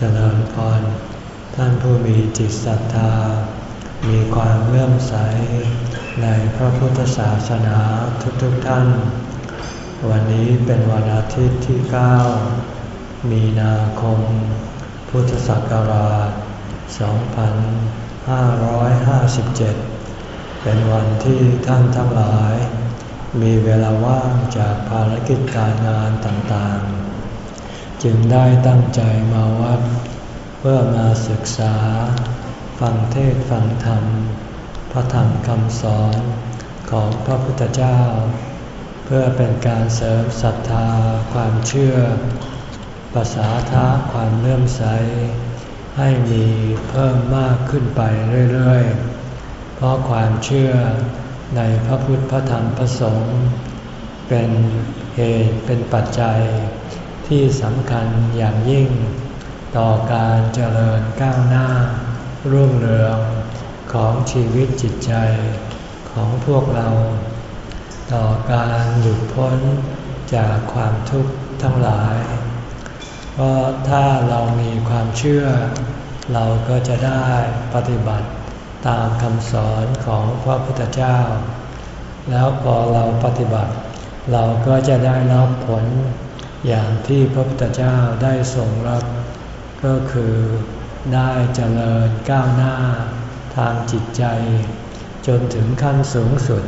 เจริญพร ท่านผู้มีจิตศรัทธา มีความเลื่อมใสในพระพุทธศาสนาทุกๆทท่าน วันนี้เป็นวันอาทิตย์ที่ 9 มีนาคม พุทธศักราช 2557 เป็นวันที่ท่านทั้งหลาย มีเวลาว่างจากภารกิจการงานต่างๆ จึงได้ตั้งใจมาวัด เพื่อมาศึกษา ฟังเทศฟังธรรม พระธรรมคำสอนของพระพุทธเจ้า เพื่อเป็นการเสริมศรัทธาความเชื่อภาษาท้าความเลื่อมใส ให้มีเพิ่มมากขึ้นไปเรื่อยๆ เพราะความเชื่อในพระพุทธพระธรรมพระสงฆ์เป็นเหตุเป็นปัจจัย ที่สำคัญอย่างยิ่ง ต่อการเจริญก้าวหน้า รุ่งเรืองของชีวิตจิตใจของพวกเรา ต่อการหลุดพ้นจากความทุกข์ทั้งหลาย เพราะถ้าเรามีความเชื่อ เราก็จะได้ปฏิบัติตามคำสอนของพระพุทธเจ้า แล้วพอเราปฏิบัติ เราก็จะได้รับผล อย่างที่พระพุทธเจ้าได้ทรงรับ ก็คือได้เจริญก้าวหน้าทางจิตใจ จนถึงขั้นสูงสุด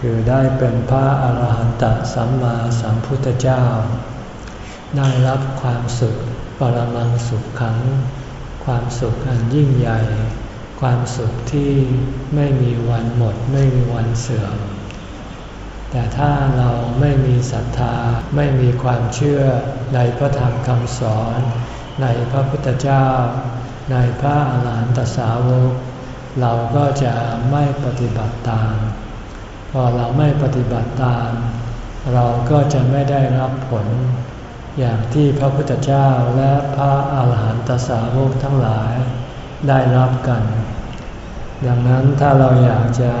คือได้เป็นพระอาหารหันตสัมมาสัมพุทธเจ้า ได้รับความสุขปรมังสุขขัง ความสุขอันยิ่งใหญ่ ความสุขที่ไม่มีวันหมดไม่มีวันเสื่อม แต่ถ้าเราไม่มีศรัทธาไม่มีความเชื่อในพระธรรมคำสอน ในพระพุทธเจ้า ในพระอาหารหันตสาวก เราก็จะไม่ปฏิบัติตาม พอเราไม่ปฏิบัติตาม เราก็จะไม่ได้รับผล อย่างที่พระพุทธเจ้าและพระอาหารหันตสาวกทั้งหลายได้รับกัน ดังนั้นถ้าเราอยากจะ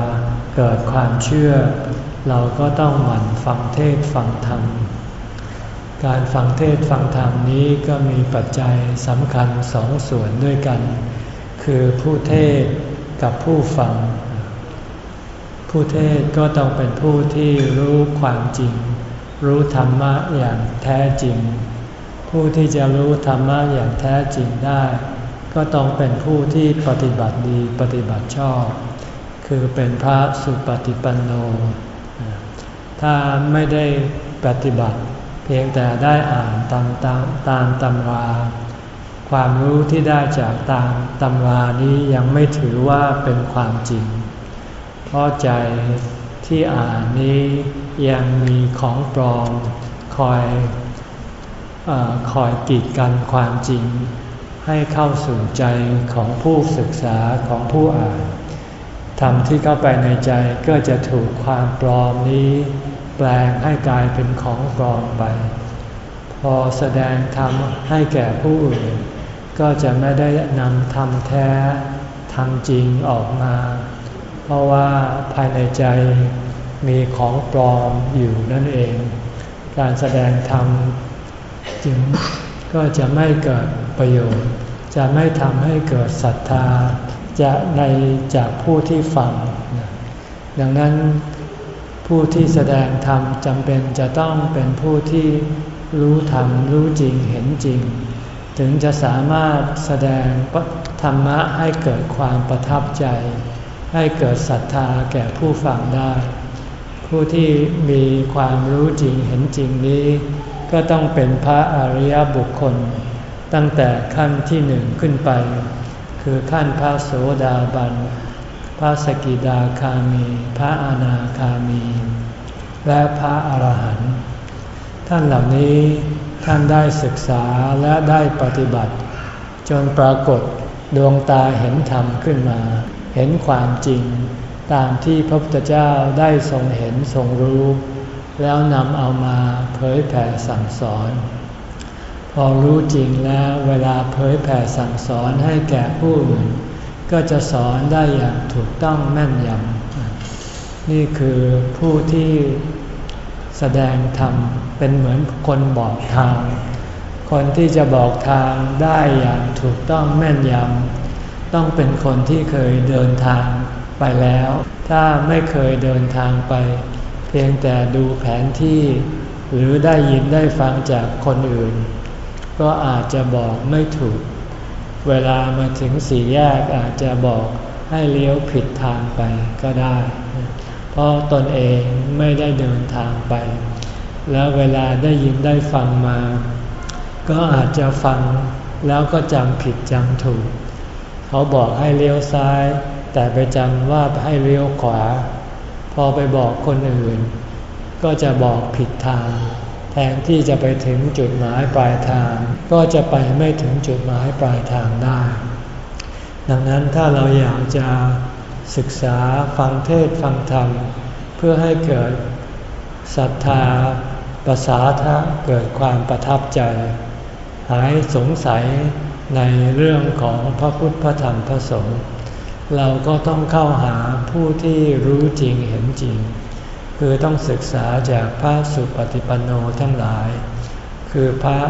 เกิดความเชื่อ เราก็ต้องหมั่นฟังเทศฟังธรรม การฟังเทศฟังธรรมนี้ก็มีปัจจัยสำคัญสองส่วนด้วยกัน คือผู้เทศกับผู้ฟัง ผู้เทศก็ต้องเป็นผู้ที่รู้ความจริง รู้ธรรมะอย่างแท้จริง ผู้ที่จะรู้ธรรมะอย่างแท้จริงได้ ก็ต้องเป็นผู้ที่ปฏิบัติดีปฏิบัติชอบ คือเป็นพระสุปฏิปันโน ถ้าไม่ได้ปฏิบัติ เพียงแต่ได้อ่านตามตามตามตำรา ความรู้ที่ได้จากตามตำรานี้ยังไม่ถือว่าเป็นความจริง เพราะใจที่อ่านนี้ยังมีของปลอมคอยอคอยกีดกันความจริง ให้เข้าสู่ใจของผู้ศึกษาของผู้อ่านธรรมที่เข้าไปในใจก็จะถูกความปลอมนี้ แปลงให้กลายเป็นของปลอมไป พอแสดงธรรมให้แก่ผู้อื่น ก็จะไม่ได้นำธรรมแท้ธรรมจริงออกมา เพราะว่าภายในใจมีของปลอมอยู่นั่นเอง การแสดงธรรมจึงก็จะไม่เกิดประโยชน์ จะไม่ทำให้เกิดศรัทธาจะในจากผู้ที่ฟัง ดังนั้น ผู้ที่แสดงธรรมจำเป็นจะต้องเป็นผู้ที่รู้ธรรมรู้จริงเห็นจริง ถึงจะสามารถแสดงธรรมะให้เกิดความประทับใจ ให้เกิดศรัทธาแก่ผู้ฟังได้ ผู้ที่มีความรู้จริงเห็นจริงนี้ ก็ต้องเป็นพระอริยบุคคล ตั้งแต่ขั้นที่หนึ่งขึ้นไป คือขั้นพระโสดาบัน พระสกิดาคามี พระอนาคามี และพระอาหารหันต์ท่านเหล่านี้ท่านได้ศึกษาและได้ปฏิบัติ จนปรากฏดวงตาเห็นธรรมขึ้นมา เห็นความจริง ตามที่พระพุทธเจ้าได้ทรงเห็นทรงรู้ แล้วนำเอามาเผยแผ่สั่งสอน พอรู้จริงแล้วเวลาเผยแผ่สั่งสอนให้แก่ผู้อื่น ก็จะสอนได้อย่างถูกต้องแม่นยำนี่คือผู้ที่แสดงธรรมเป็นเหมือนคนบอกทาง คนที่จะบอกทางได้อย่างถูกต้องแม่นยำต้องเป็นคนที่เคยเดินทางไปแล้ว ถ้าไม่เคยเดินทางไป เพียงแต่ดูแผนที่หรือได้ยินได้ฟังจากคนอื่น ก็อาจจะบอกไม่ถูก เวลามาถึงสี่แยกอาจจะบอกให้เลี้ยวผิดทางไปก็ได้ เพราะตนเองไม่ได้เดินทางไป แล้วเวลาได้ยินได้ฟังมา ก็อาจจะฟังแล้วก็จำผิดจำถูก เขาบอกให้เลี้ยวซ้าย แต่ไปจำว่าให้เลี้ยวขวา พอไปบอกคนอื่น ก็จะบอกผิดทาง แทนที่จะไปถึงจุดหมายปลายทาง ก็จะไปไม่ถึงจุดหมายปลายทางได้ ดังนั้นถ้าเราอยากจะศึกษาฟังเทศฟังธรรม เพื่อให้เกิดศรัทธาประสาทะเกิดความประทับใจ หายสงสัยในเรื่องของพระพุทธพระธรรมพระสงฆ์เราก็ต้องเข้าหาผู้ที่รู้จริงเห็นจริง คือต้องศึกษาจากพระสุปฏิปันโนทั้งหลาย คือพระ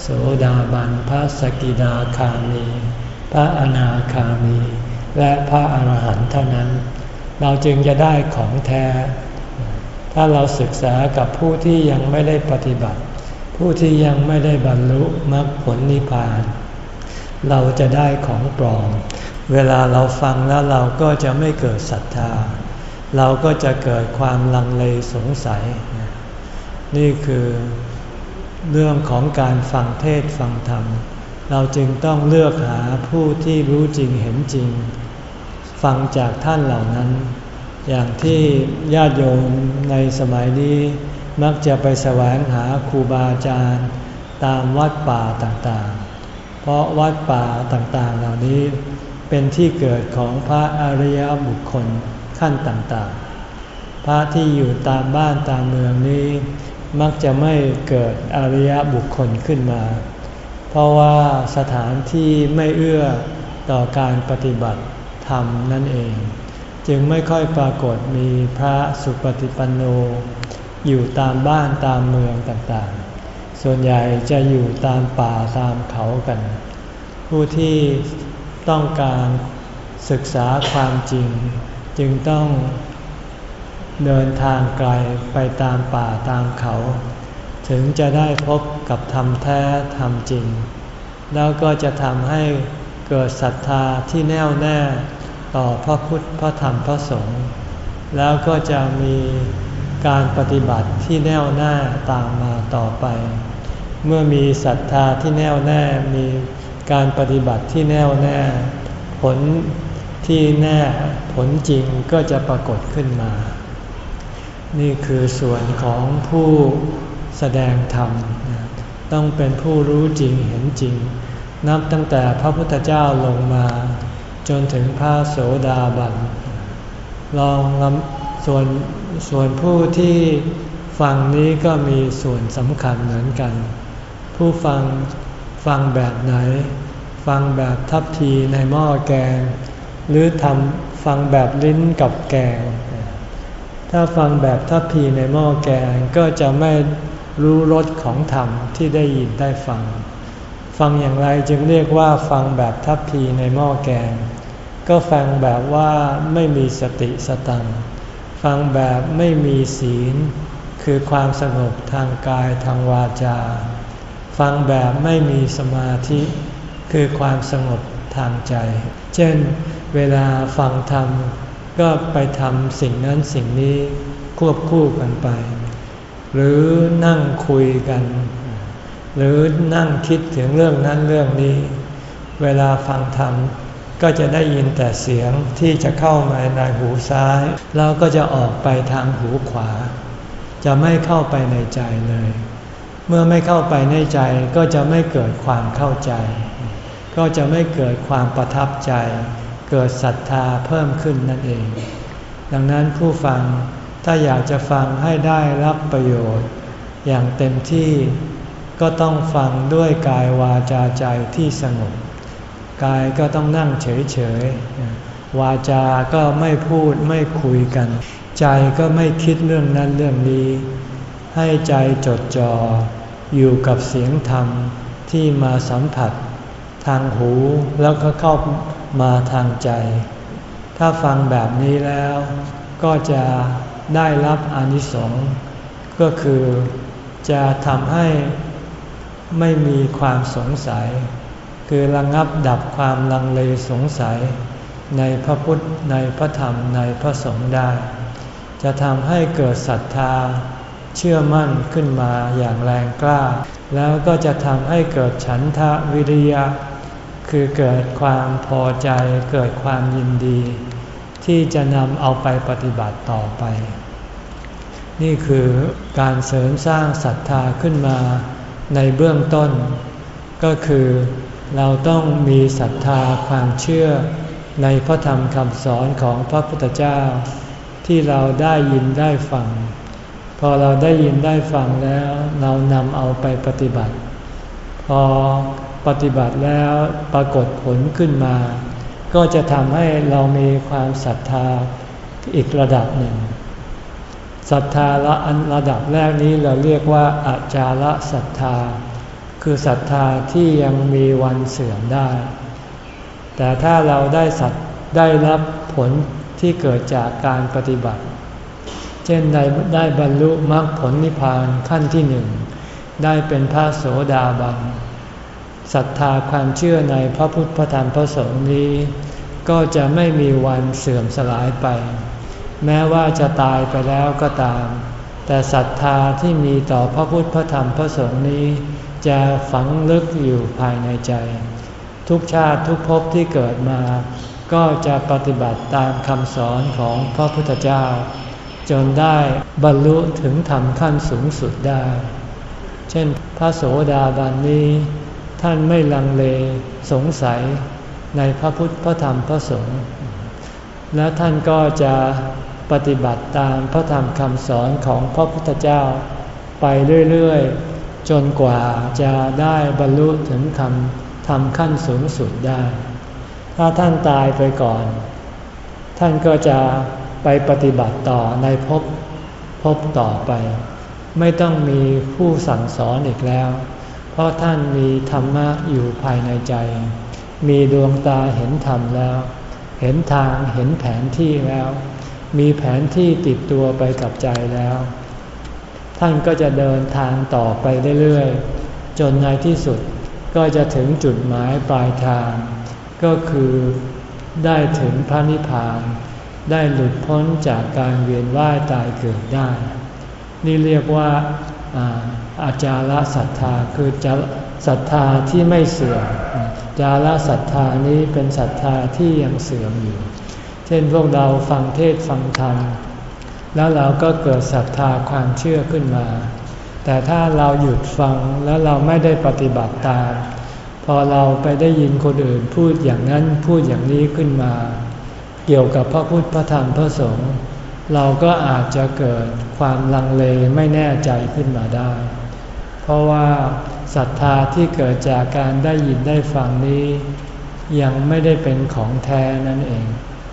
โสดาบัน พระสกิดาคามี พระอนาคามี และพระอรหันต์เท่านั้น เราจึงจะได้ของแท้ ถ้าเราศึกษากับผู้ที่ยังไม่ได้ปฏิบัติ ผู้ที่ยังไม่ได้บรรลุมรรคผลนิพพาน เราจะได้ของปลอม เวลาเราฟังแล้วเราก็จะไม่เกิดศรัทธา เราก็จะเกิดความลังเลสงสัย นี่คือเรื่องของการฟังเทศฟังธรรม เราจึงต้องเลือกหาผู้ที่รู้จริงเห็นจริง ฟังจากท่านเหล่านั้น อย่างที่ญาติโยมในสมัยนี้มักจะไปแสวงหาครูบาอาจารย์ ตามวัดป่าต่างๆ เพราะวัดป่าต่างๆเหล่านี้เป็นที่เกิดของพระอริยบุคคล ขั้นต่างๆ พระที่อยู่ตามบ้านตามเมืองนี้ มักจะไม่เกิดอริยบุคคลขึ้นมา เพราะว่าสถานที่ไม่เอื้อต่อการปฏิบัติธรรมนั่นเอง จึงไม่ค่อยปรากฏมีพระสุปฏิปันโน อยู่ตามบ้านตามเมืองต่างๆ ส่วนใหญ่จะอยู่ตามป่าตามเขากัน ผู้ที่ต้องการศึกษาความจริง จึงต้องเดินทางไกลไปตามป่าตามเขา ถึงจะได้พบกับธรรมแท้ธรรมจริง แล้วก็จะทำให้เกิดศรัทธาที่แน่วแน่ต่อพระพุทธพระธรรมพระสงฆ์แล้วก็จะมีการปฏิบัติที่แน่วแน่ตามมาต่อไป เมื่อมีศรัทธาที่แน่วแน่มีการปฏิบัติที่แน่วแน่ ผล ที่แน่ผลจริงก็จะปรากฏขึ้นมา นี่คือส่วนของผู้แสดงธรรม ต้องเป็นผู้รู้จริงเห็นจริง นับตั้งแต่พระพุทธเจ้าลงมา จนถึงพระโสดาบัน ลองส่วนส่วนผู้ที่ฟังนี้ก็มีส่วนสำคัญเหมือนกัน ผู้ฟังฟังแบบไหน ฟังแบบทับทีในหม้อแกง หรือทำฟังแบบลิ้นกับแกง ถ้าฟังแบบทับทีในหม้อแกงก็จะไม่รู้รสของธรรมที่ได้ยินได้ฟัง ฟังอย่างไรจึงเรียกว่าฟังแบบทับทีในหม้อแกง ก็ฟังแบบว่าไม่มีสติสตังฟังแบบไม่มีศีล คือความสงบทางกายทางวาจา ฟังแบบไม่มีสมาธิ คือความสงบทางใจ เช่น เวลาฟังธรรมก็ไปทำสิ่งนั้นสิ่งนี้ควบคู่กันไป หรือนั่งคุยกัน หรือนั่งคิดถึงเรื่องนั้นเรื่องนี้ เวลาฟังธรรมก็จะได้ยินแต่เสียงที่จะเข้ามาในหูซ้าย แล้วก็จะออกไปทางหูขวา จะไม่เข้าไปในใจเลย เมื่อไม่เข้าไปในใจก็จะไม่เกิดความเข้าใจ ก็จะไม่เกิดความประทับใจ เกิดศรัทธาเพิ่มขึ้นนั่นเอง ดังนั้นผู้ฟังถ้าอยากจะฟังให้ได้รับประโยชน์ อย่างเต็มที่ก็ต้องฟังด้วยกายวาจาใจที่สงบกายก็ต้องนั่งเฉยๆวาจาก็ไม่พูดไม่คุยกัน ใจก็ไม่คิดเรื่องนั้นเรื่องนี้ ให้ใจจดจ่ออยู่กับเสียงธรรมที่มาสัมผัส ทางหูแล้วก็เข้า มาทางใจ ถ้าฟังแบบนี้แล้วก็จะได้รับอนิสงส์ก็คือจะทำให้ไม่มีความสงสัย คือระงับดับความลังเลสงสัย ในพระพุทธในพระธรรมในพระสงฆ์ได้ จะทำให้เกิดศรัทธาเชื่อมั่นขึ้นมาอย่างแรงกล้า แล้วก็จะทำให้เกิดฉันทะวิริยะ คือเกิดความพอใจเกิดความยินดี ที่จะนำเอาไปปฏิบัติต่อไป นี่คือการเสริมสร้างศรัทธาขึ้นมาในเบื้องต้น ก็คือเราต้องมีศรัทธาความเชื่อในพระธรรมคำสอนของพระพุทธเจ้า ที่เราได้ยินได้ฟัง พอเราได้ยินได้ฟังแล้ว เรานำเอาไปปฏิบัติ พอ ปฏิบัติแล้วปรากฏผลขึ้นมา ก็จะทำให้เรามีความศรัทธาอีกระดับหนึ่งศรัทธาละอันระดับแรกนี้เราเรียกว่าอาจาระศรัทธา คือศรัทธาที่ยังมีวันเสื่อมได้ แต่ถ้าเราได้สัตได้รับผลที่เกิดจากการปฏิบัติ เช่นได้ได้บรรลุมรรคผลนิพพานขั้นที่หนึ่งได้เป็นพระโสดาบัน ศรัทธาความเชื่อในพระพุทธพระธรรมพระสงฆ์นี้ ก็จะไม่มีวันเสื่อมสลายไป แม้ว่าจะตายไปแล้วก็ตาม แต่ศรัทธาที่มีต่อพระพุทธพระธรรมพระสงฆ์นี้ จะฝังลึกอยู่ภายในใจ ทุกชาติทุกภพที่เกิดมา ก็จะปฏิบัติตามคำสอนของพระพุทธเจ้า จนได้บรรลุถึงธรรมขั้นสูงสุดได้ เช่นพระโสดาบันนี้ ท่านไม่ลังเลสงสัยในพระพุทธพระธรรมพระสงฆ์และท่านก็จะปฏิบัติตามพระธรรมคำสอนของพระพุทธเจ้า ไปเรื่อยๆ จนกว่าจะได้บรรลุถึงธรรมทำขั้นสูงสุดได้ ถ้าท่านตายไปก่อน ท่านก็จะไปปฏิบัติต่อในภพภพต่อไป ไม่ต้องมีผู้สั่งสอนอีกแล้ว ราะท่านมีธรรมะอยู่ภายในใจ มีดวงตาเห็นธรรมแล้ว เห็นทางเห็นแผนที่แล้ว มีแผนที่ติดตัวไปกับใจแล้ว ท่านก็จะเดินทางต่อไปเรื่อยๆ จนในที่สุดก็จะถึงจุดหมายปลายทาง ก็คือได้ถึงพระนิพพาน ได้หลุดพ้นจากการเวียนว่ายตายเกิดได้ นี่เรียกว่า อาจาระศรัทธาคือจะศรัทธาที่ไม่เสื่อมจาระศรัทธานี้เป็นศรัทธาที่ยังเสื่อมอยู่ เช่นพวกเราฟังเทศฟังธรรมแล้วเราก็เกิดศรัทธาความเชื่อขึ้นมา แต่ถ้าเราหยุดฟังแล้วเราไม่ได้ปฏิบัติตาม พอเราไปได้ยินคนอื่นพูดอย่างนั้นพูดอย่างนี้ขึ้นมา เกี่ยวกับพระพุทธพระธรรมพระสงฆ์ เราก็อาจจะเกิดความลังเลไม่แน่ใจขึ้นมาได้ เพราะว่าศรัทธาที่เกิดจากการได้ยินได้ฟังนี้ ยังไม่ได้เป็นของแท้นั่นเอง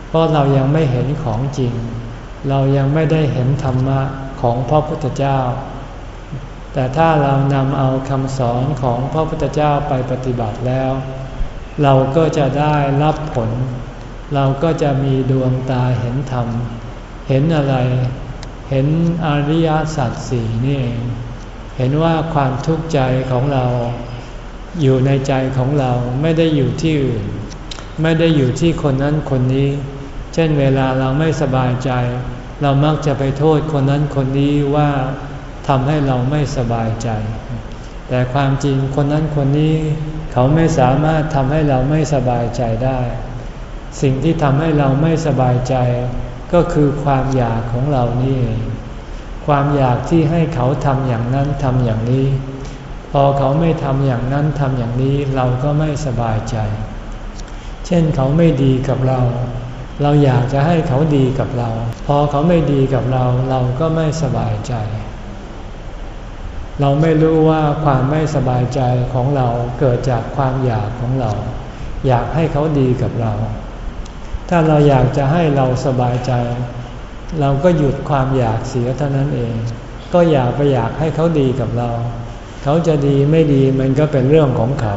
เพราะเรายังไม่เห็นของจริง เรายังไม่ได้เห็นธรรมะของพระพุทธเจ้า แต่ถ้าเรานำเอาคำสอนของพระพุทธเจ้าไปปฏิบัติแล้ว เราก็จะได้รับผล เราก็จะมีดวงตาเห็นธรรม เห็นอะไร เห็นอริยสัจสี่นี่เอง เห็นว่าความทุกข์ใจของเราอยู่ในใจของเราไม่ได้อยู่ที่อื่น ไม่ได้อยู่ที่คนนั้นคนนี้ เช่นเวลาเราไม่สบายใจ เรามักจะไปโทษคนนั้นคนนี้ว่าทำให้เราไม่สบายใจ แต่ความจริงคนนั้นคนนี้เขาไม่สามารถทำให้เราไม่สบายใจได้ สิ่งที่ทำให้เราไม่สบายใจ ก็คือความอยากของเรานี่ ความอยากที่ให้เขาทำอย่างนั้นทำอย่างนี้ พอเขาไม่ทำอย่างนั้นทำอย่างนี้เราก็ไม่สบายใจ เช่นเขาไม่ดีกับเรา เราอยากจะให้เขาดีกับเรา พอเขาไม่ดีกับเราเราก็ไม่สบายใจ เราไม่รู้ว่าความไม่สบายใจของเราเกิดจากความอยากของเรา อยากให้เขาดีกับเรา ถ้าเราอยากจะให้เราสบายใจ เราก็หยุดความอยากเสียเท่านั้นเอง ก็อย่าไปอยากให้เขาดีกับเรา เขาจะดีไม่ดีมันก็เป็นเรื่องของเขา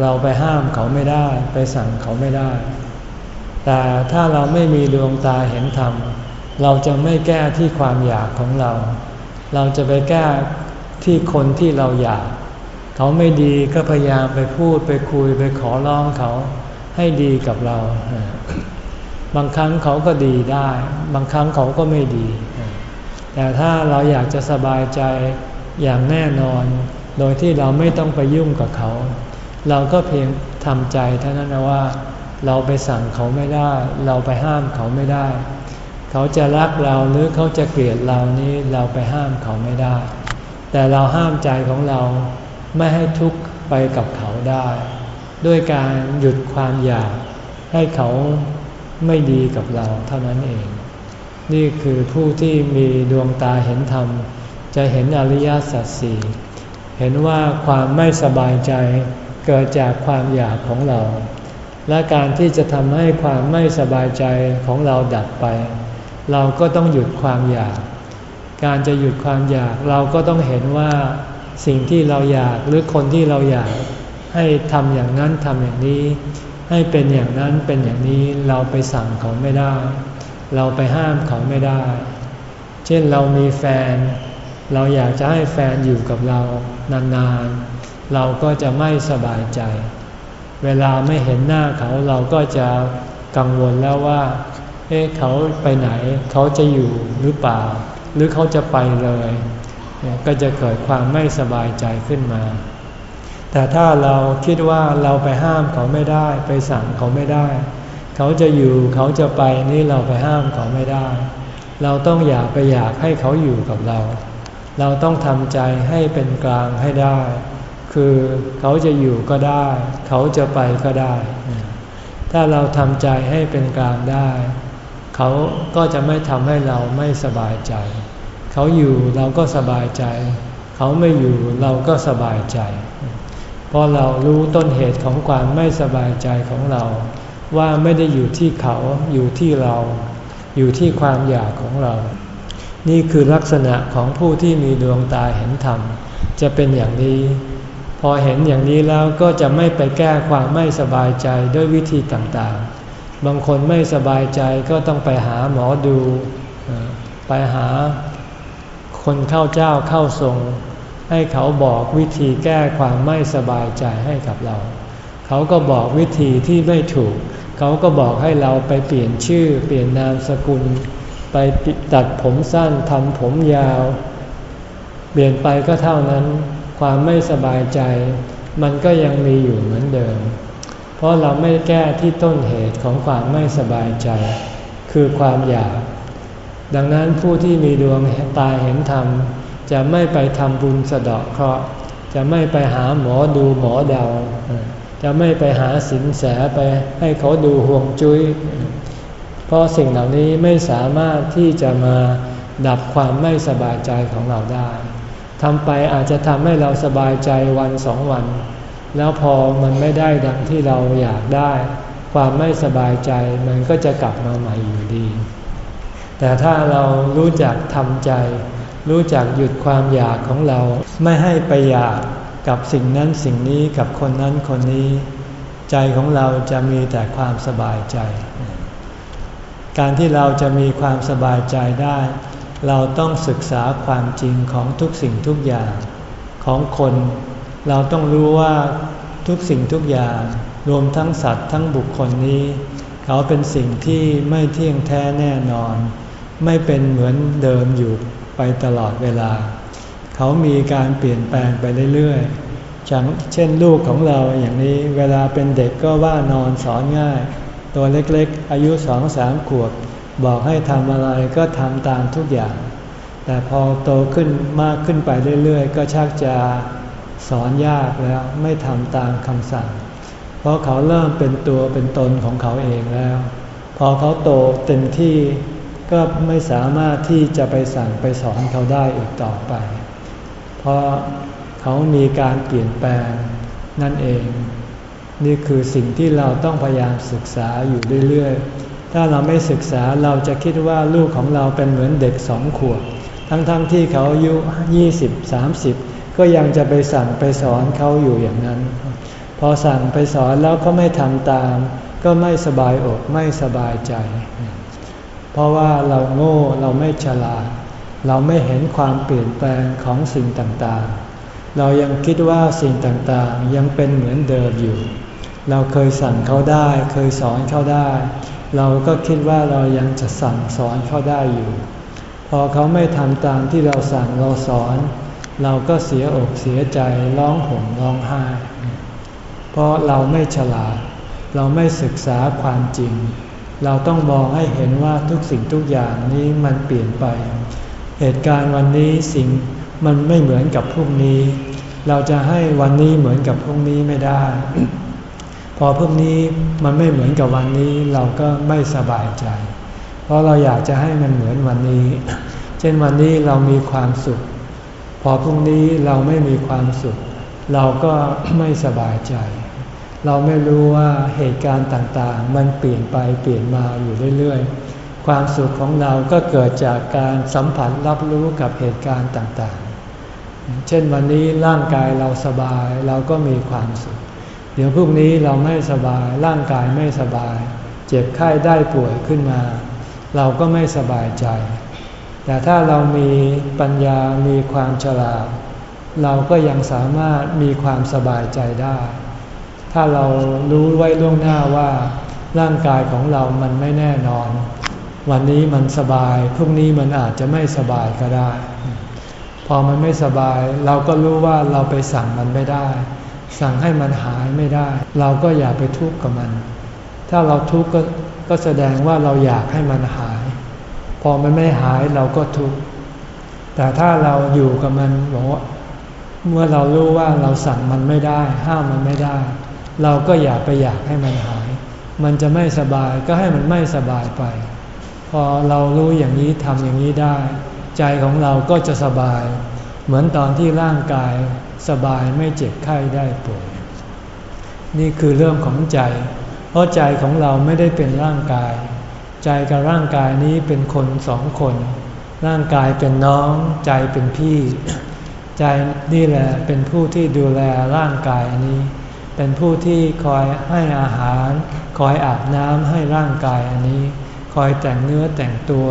เราไปห้ามเขาไม่ได้ ไปสั่งเขาไม่ได้ แต่ถ้าเราไม่มีดวงตาเห็นธรรม เราจะไม่แก้ที่ความอยากของเรา เราจะไปแก้ที่คนที่เราอยาก เขาไม่ดีก็พยายามไปพูดไปคุยไปขอร้องเขาให้ดีกับเรา บางครั้งเขาก็ดีได้ บางครั้งเขาก็ไม่ดี แต่ถ้าเราอยากจะสบายใจอย่างแน่นอน โดยที่เราไม่ต้องไปยุ่งกับเขา เราก็เพียงทำใจเท่านั้นนะว่า เราไปสั่งเขาไม่ได้ เราไปห้ามเขาไม่ได้ เขาจะรักเราหรือเขาจะเกลียดเรานี้เราไปห้ามเขาไม่ได้ แต่เราห้ามใจของเราไม่ให้ทุกข์ไปกับเขาได้ ด้วยการหยุดความอยากให้เขา ไม่ดีกับเราเท่านั้นเอง นี่คือผู้ที่มีดวงตาเห็นธรรม จะเห็นอริยสัจสี่เห็นว่าความไม่สบายใจเกิดจากความอยากของเรา และการที่จะทำให้ความไม่สบายใจของเราดับไป เราก็ต้องหยุดความอยาก การจะหยุดความอยากเราก็ต้องเห็นว่าสิ่งที่เราอยากหรือคนที่เราอยากให้ทำอย่างนั้นทำอย่างนี้ ให้เป็นอย่างนั้นเป็นอย่างนี้เราไปสั่งเขาไม่ได้ เราไปห้ามเขาไม่ได้ เช่นเรามีแฟน เราอยากจะให้แฟนอยู่กับเรานานๆ เราก็จะไม่สบายใจ เวลาไม่เห็นหน้าเขาเราก็จะกังวลแล้วว่า เอ๊ะเขาไปไหน เขาจะอยู่หรือเปล่า หรือเขาจะไปเลย ก็จะเกิดความไม่สบายใจขึ้นมา แต่ถ้าเราคิดว่าเราไปห้ามเขาไม่ได้ ไปสั่งเขาไม่ได้ เขาจะอยู่เขาจะไปนี่เราไปห้ามเขาไม่ได้ เราต้องอยากไปอยากให้เขาอยู่กับเรา เราต้องทำใจให้เป็นกลางให้ได้ คือเขาจะอยู่ก็ได้ เขาจะไปก็ได้ ถ้าเราทำใจให้เป็นกลางได้ เขาก็จะไม่ทำให้เราไม่สบายใจ เขาอยู่เราก็สบายใจ เขาไม่อยู่เราก็สบายใจ เพราะเรารู้ต้นเหตุของความไม่สบายใจของเรา ว่าไม่ได้อยู่ที่เขาอยู่ที่เรา อยู่ที่ความอยากของเรา นี่คือลักษณะของผู้ที่มีดวงตาเห็นธรรม จะเป็นอย่างนี้ พอเห็นอย่างนี้แล้วก็จะไม่ไปแก้ความไม่สบายใจด้วยวิธีต่างๆ บางคนไม่สบายใจก็ต้องไปหาหมอดู ไปหาคนเข้าเจ้าเข้าทรง ให้เขาบอกวิธีแก้ความไม่สบายใจให้กับเรา เขาก็บอกวิธีที่ไม่ถูก เขาก็บอกให้เราไปเปลี่ยนชื่อ เปลี่ยนนามสกุล ไปตัดผมสั้นทำผมยาว เปลี่ยนไปก็เท่านั้น ความไม่สบายใจ มันก็ยังมีอยู่เหมือนเดิม เพราะเราไม่แก้ที่ต้นเหตุของความไม่สบายใจ คือความอยาก ดังนั้นผู้ที่มีดวงตาเห็นธรรม จะไม่ไปทำบุญสะเดาะเคราะห์จะไม่ไปหาหมอดูหมอเดา จะไม่ไปหาสินแสไปให้เขาดูห่วงจุย้ย เพราะสิ่งเหล่านี้ไม่สามารถที่จะมาดับความไม่สบายใจของเราได้ทำไปอาจจะทำให้เราสบายใจวันสองวัน แล้วพอมันไม่ได้ดังที่เราอยากได้ ความไม่สบายใจมันก็จะกลับมาใหม่อยู่ดี แต่ถ้าเรารู้จักทำใจ รู้จักหยุดความอยากของเรา ไม่ให้ไปอยากกับสิ่งนั้นสิ่งนี้กับคนนั้นคนนี้ ใจของเราจะมีแต่ความสบายใจ การที่เราจะมีความสบายใจได้ เราต้องศึกษาความจริงของทุกสิ่งทุกอย่างของคน เราต้องรู้ว่าทุกสิ่งทุกอย่างรวมทั้งสัตว์ทั้งบุคคลนี้ เขาเป็นสิ่งที่ไม่เที่ยงแท้แน่นอน ไม่เป็นเหมือนเดิมอยู่ ไปตลอดเวลา เขามีการเปลี่ยนแปลงไปเรื่อยๆอย่างเช่นลูกของเราอย่างนี้เวลาเป็นเด็กก็ว่านอนสอนง่าย ตัวเล็กๆ อายุสองสามขวบ บอกให้ทำอะไรก็ทำตามทุกอย่าง แต่พอโตขึ้นมากขึ้นไปเรื่อยๆ ก็ชักจะสอนยากแล้วไม่ทำตามคำสั่ง เพราะเขาเริ่มเป็นตัวเป็นตนของเขาเองแล้ว พอเขาโตเต็มที่ ก็ไม่สามารถที่จะไปสั่งไปสอนเขาได้อีกต่อไป เพราะเขามีการเปลี่ยนแปลงนั่นเอง นี่คือสิ่งที่เราต้องพยายามศึกษาอยู่เรื่อยๆ ถ้าเราไม่ศึกษาเราจะคิดว่าลูกของเราเป็นเหมือนเด็กสองขวบ ทั้งๆทที่เขาอายุ 20 30 ก็ยังจะไปสั่งไปสอนเขาอยู่อย่างนั้น พอสั่งไปสอนแล้วเขาไม่ทำตาม ก็ไม่สบายอกไม่สบายใจ เพราะว่าเราโง่เราไม่ฉลาด เราไม่เห็นความเปลี่ยนแปลงของสิ่งต่างๆ เรายังคิดว่าสิ่งต่างๆ ยังเป็นเหมือนเดิมอยู่ เราเคยสั่งเขาได้ เคยสอนเขาได้ เราก็คิดว่าเรายังจะสั่งสอนเขาได้อยู่ พอเขาไม่ทำตามที่เราสั่งเราสอน เราก็เสียอกเสียใจร้องห่มร้องไห้ เพราะเราไม่ฉลาด เราไม่ศึกษาความจริง เราต้องมองให้เห็นว่าทุกสิ่งทุกอย่างนี้มันเปลี่ยนไป เหตุการณ์วันนี้สิ่งมันไม่เหมือนกับพรุ่งนี้ เราจะให้วันนี้เหมือนกับพรุ่งนี้ไม่ได้ พอพรุ่งนี้มันไม่เหมือนกับวันนี้เราก็ไม่สบายใจ เพราะเราอยากจะให้มันเหมือนวันนี้ เช่นวันนี้เรามีความสุข พอพรุ่งนี้เราไม่มีความสุข เราก็ไม่สบายใจ เราไม่รู้ว่าเหตุการณ์ต่างๆ มันเปลี่ยนไปเปลี่ยนมาอยู่เรื่อยๆ ความสุขของเราก็เกิดจากการสัมผัสรับรู้กับเหตุการณ์ต่างๆ เช่นวันนี้ร่างกายเราสบายเราก็มีความสุข เดี๋ยวพรุ่งนี้เราไม่สบายร่างกายไม่สบาย เจ็บไข้ได้ป่วยขึ้นมา เราก็ไม่สบายใจ แต่ถ้าเรามีปัญญามีความฉลาด เราก็ยังสามารถมีความสบายใจได้ ถ้าเรารู้ไว้ล่วงหน้าว่าร่างกายของเรามันไม่แน่นอน วันนี้มันสบาย พรุ่งนี้มันอาจจะไม่สบายก็ได้ พอมันไม่สบาย เราก็รู้ว่าเราไปสั่งมันไม่ได้ สั่งให้มันหายไม่ได้ เราก็อย่าไปทุกข์กับมัน ถ้าเราทุกข์ก็ก็แสดงว่าเราอยากให้มันหาย พอมันไม่หายเราก็ทุกข์ แต่ถ้าเราอยู่กับมันบอกว่าเมื่อเรารู้ว่าเราสั่งมันไม่ได้ ห้ามมันไม่ได้ เราก็อย่าไปอยากให้มันหาย มันจะไม่สบายก็ให้มันไม่สบายไป พอเรารู้อย่างนี้ทำอย่างนี้ได้ ใจของเราก็จะสบาย เหมือนตอนที่ร่างกายสบายไม่เจ็บไข้ได้ป่วย นี่คือเรื่องของใจ เพราะใจของเราไม่ได้เป็นร่างกาย ใจกับร่างกายนี้เป็นคนสองคน ร่างกายเป็นน้อง ใจเป็นพี่ ใจนี่แหละเป็นผู้ที่ดูแลร่างกายนี้ เป็นผู้ที่คอยให้อาหาร คอยอาบน้ำให้ร่างกายอันนี้ คอยแต่งเนื้อแต่งตัว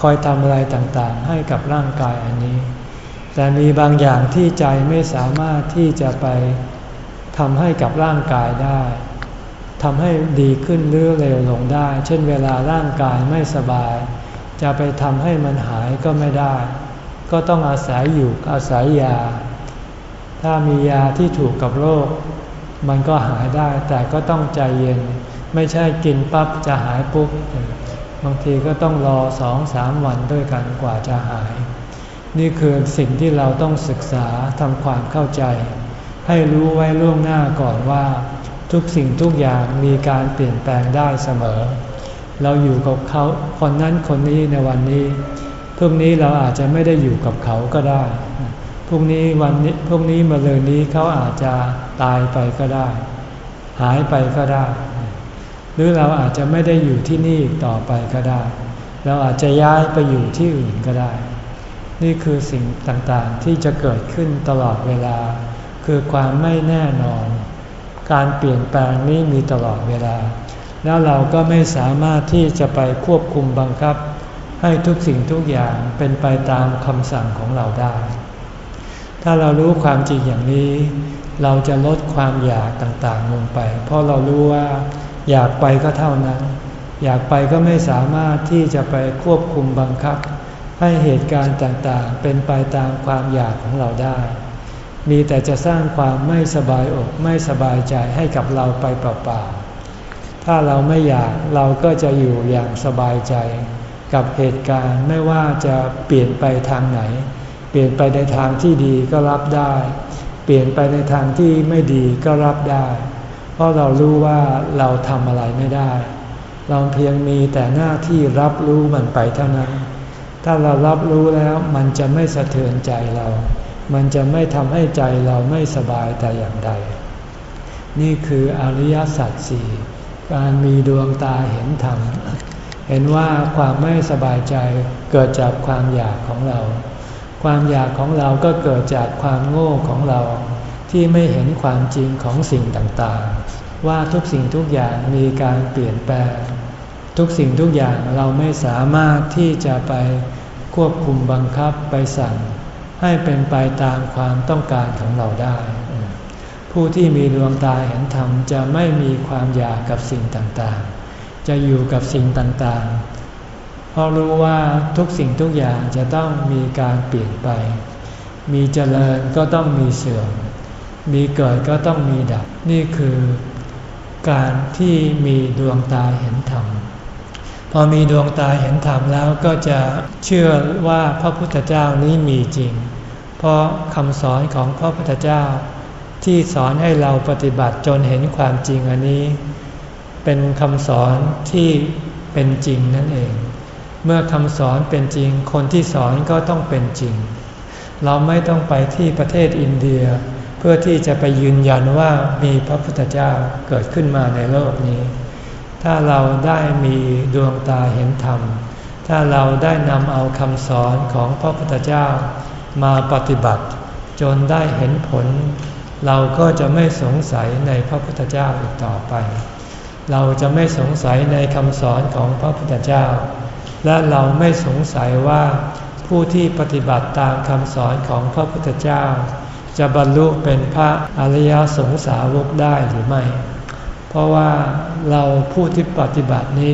คอยทำอะไรต่างๆ ให้กับร่างกายอันนี้ แต่มีบางอย่างที่ใจไม่สามารถที่จะไปทำให้กับร่างกายได้ทำให้ดีขึ้นหรือเร็วลงได้ เช่นเวลาร่างกายไม่สบาย จะไปทำให้มันหายก็ไม่ได้ ก็ต้องอาศัยอยู่อาศัยยา ถ้ามียาที่ถูกกับโรค มันก็หายได้แต่ก็ต้องใจเย็น ไม่ใช่กินปั๊บจะหายปุ๊บบางทีก็ต้องรอสองสามวันด้วยกันกว่าจะหาย นี่คือสิ่งที่เราต้องศึกษาทำความเข้าใจ ให้รู้ไว้ล่วงหน้าก่อนว่า ทุกสิ่งทุกอย่างมีการเปลี่ยนแปลงได้เสมอ เราอยู่กับเขาคนนั้นคนนี้ในวันนี้พรุ่งนี้เราอาจจะไม่ได้อยู่กับเขาก็ได้ พรุ่งนี้วันนี้พรุ่งนี้มาเลยนี้เขาอาจจะ ตายไปก็ได้ หายไปก็ได้ หรือเราอาจจะไม่ได้อยู่ที่นี่ต่อไปก็ได้ เราอาจจะย้ายไปอยู่ที่อื่นก็ได้ นี่คือสิ่งต่างๆที่จะเกิดขึ้นตลอดเวลา คือความไม่แน่นอน การเปลี่ยนแปลงนี้มีตลอดเวลา แล้วเราก็ไม่สามารถที่จะไปควบคุมบังคับ ให้ทุกสิ่งทุกอย่างเป็นไปตามคำสั่งของเราได้ถ้าเรารู้ความจริงอย่างนี้เราจะลดความอยากต่างๆลงไป เพราะเรารู้ว่าอยากไปก็เท่านั้น อยากไปก็ไม่สามารถที่จะไปควบคุมบังคับ ให้เหตุการณ์ต่างๆ เป็นไปตามความอยากของเราได้ มีแต่จะสร้างความไม่สบายอกไม่สบายใจให้กับเราไปเปล่าๆ ถ้าเราไม่อยากเราก็จะอยู่อย่างสบายใจ กับเหตุการณ์ไม่ว่าจะเปลี่ยนไปทางไหน เปลี่ยนไปในทางที่ดีก็รับได้ ปลี่ยนไปในทางที่ไม่ดีก็รับได้ เพราะเรารู้ว่าเราทำอะไรไม่ได้ เราเพียงมีแต่หน้าที่รับรู้มันไปเท่านั้น ถ้าเรารับรู้แล้วมันจะไม่สะเทือนใจเรา มันจะไม่ทำให้ใจเราไม่สบายแต่อย่างใด นี่คืออริยสัจสี่การมีดวงตาเห็นธรรม เห็นว่าความไม่สบายใจเกิดจากความอยากของเรา ความอยากของเราก็เกิดจากความโง่ของเรา ที่ไม่เห็นความจริงของสิ่งต่างๆ ว่าทุกสิ่งทุกอย่างมีการเปลี่ยนแปลง ทุกสิ่งทุกอย่างเราไม่สามารถที่จะไปควบคุมบังคับไปสั่ง ให้เป็นไปตามความต้องการของเราได้ ผู้ที่มีดวงตาเห็นธรรมจะไม่มีความอยากกับสิ่งต่างๆ จะอยู่กับสิ่งต่างๆ เพราะรู้ว่าทุกสิ่งทุกอย่างจะต้องมีการเปลี่ยนไป มีเจริญก็ต้องมีเสื่อม มีเกิดก็ต้องมีดับ นี่คือการที่มีดวงตาเห็นธรรม พอมีดวงตาเห็นธรรมแล้วก็จะเชื่อว่าพระพุทธเจ้านี้มีจริง เพราะคำสอนของพระพุทธเจ้า ที่สอนให้เราปฏิบัติจนเห็นความจริงอันนี้ เป็นคำสอนที่เป็นจริงนั่นเอง เมื่อคำสอนเป็นจริง คนที่สอนก็ต้องเป็นจริง เราไม่ต้องไปที่ประเทศอินเดีย เพื่อที่จะไปยืนยันว่ามีพระพุทธเจ้าเกิดขึ้นมาในโลกนี้ ถ้าเราได้มีดวงตาเห็นธรรม ถ้าเราได้นำเอาคำสอนของพระพุทธเจ้ามาปฏิบัติ จนได้เห็นผล เราก็จะไม่สงสัยในพระพุทธเจ้าอีกต่อไป เราจะไม่สงสัยในคำสอนของพระพุทธเจ้า และเราไม่สงสัยว่า ผู้ที่ปฏิบัติตามคำสอนของพระพุทธเจ้า จะบรรลุเป็นพระอริยสงสาวกได้หรือไม่ เพราะว่าเราผู้ที่ปฏิบัตินี้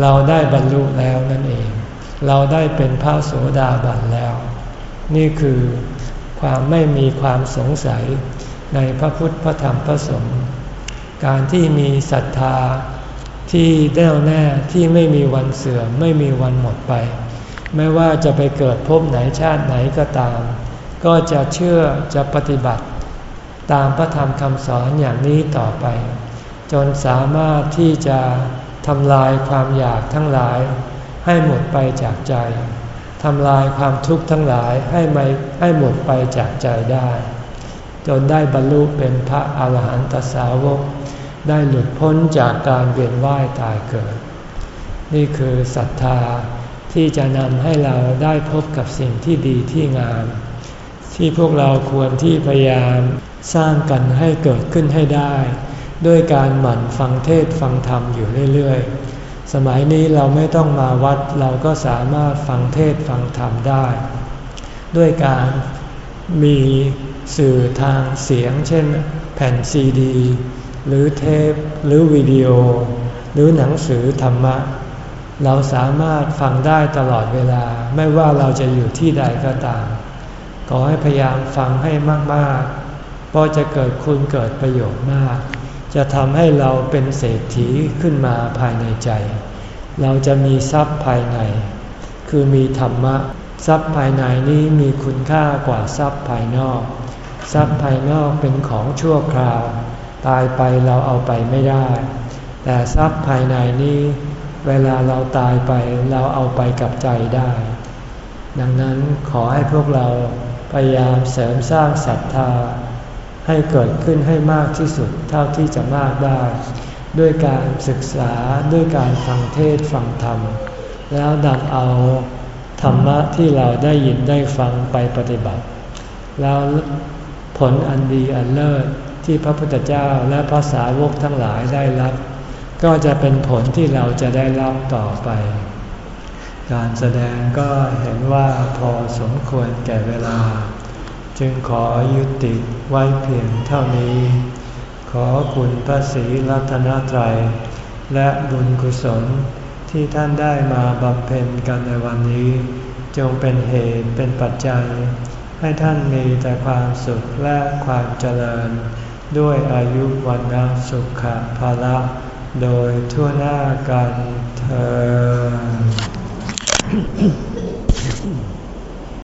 เราได้บรรลุแล้วนั่นเอง เราได้เป็นพระโสดาบันแล้ว นี่คือความไม่มีความสงสัยในพระพุทธพระธรรมพระสงฆ์การที่มีศรัทธา ที่แน่วแน่ที่ไม่มีวันเสื่อมไม่มีวันหมดไป ไม่ว่าจะไปเกิดภพไหนชาติไหนก็ตาม ก็จะเชื่อจะปฏิบัติ ตามพระธรรมคำสอนอย่างนี้ต่อไป จนสามารถที่จะทำลายความอยากทั้งหลาย ให้หมดไปจากใจทำลายความทุกข์ทั้งหลายให้ไม่ให้หมดไปจากใจได้ จนได้บรรลุเป็นพระอาหารหันตสาวก ได้หลุดพ้นจากการเวียนว่ายตายเกิด นี่คือศรัทธาที่จะนำให้เราได้พบกับสิ่งที่ดีที่งาม ที่พวกเราควรที่พยายามสร้างกันให้เกิดขึ้นให้ได้ ด้วยการหมั่นฟังเทศฟังธรรมอยู่เรื่อยๆ สมัยนี้เราไม่ต้องมาวัดเราก็สามารถฟังเทศฟังธรรมได้ ด้วยการมีสื่อทางเสียง เช่น แผ่นซีดี หรือเทป หรือวิดีโอ หรือหนังสือธรรมะ เราสามารถฟังได้ตลอดเวลาไม่ว่าเราจะอยู่ที่ใดก็ตาม ขอให้พยายามฟังให้มากๆ เพราะจะเกิดคุณเกิดประโยชน์มาก จะทำให้เราเป็นเศรษฐีขึ้นมาภายในใจ เราจะมีทรัพย์ภายใน คือมีธรรมะทรัพย์ภายในนี้มีคุณค่ากว่าทรัพย์ภายนอก ทรัพย์ภายนอกเป็นของชั่วคราว ตายไปเราเอาไปไม่ได้ แต่ทรัพย์ภายในนี้ เวลาเราตายไปเราเอาไปกับใจได้ ดังนั้นขอให้พวกเราพยายามเสริมสร้างศรัทธา ให้เกิดขึ้นให้มากที่สุดเท่าที่จะมากได้ ด้วยการศึกษาด้วยการฟังเทศฟังธรรม แล้วนำเอาธรรมะที่เราได้ยินได้ฟังไปปฏิบัติ แล้วผลอันดีอันเลิศ ที่พระพุทธเจ้าและพระสาวกทั้งหลายได้รับ ก็จะเป็นผลที่เราจะได้รับต่อไป การแสดงก็เห็นว่าพอสมควรแก่เวลา จึงขอยุติไว้เพียงเท่านี้ ขอคุณพระศรีรัตนตรัย และบุญกุศลที่ท่านได้มาบำเพ็ญกันในวันนี้ จงเป็นเหตุเป็นปัจจัย ให้ท่านมีแต่ความสุขและความเจริญ ด้วยอายุวันนสุขภาละ โดยทั่วหน้ากันเธอ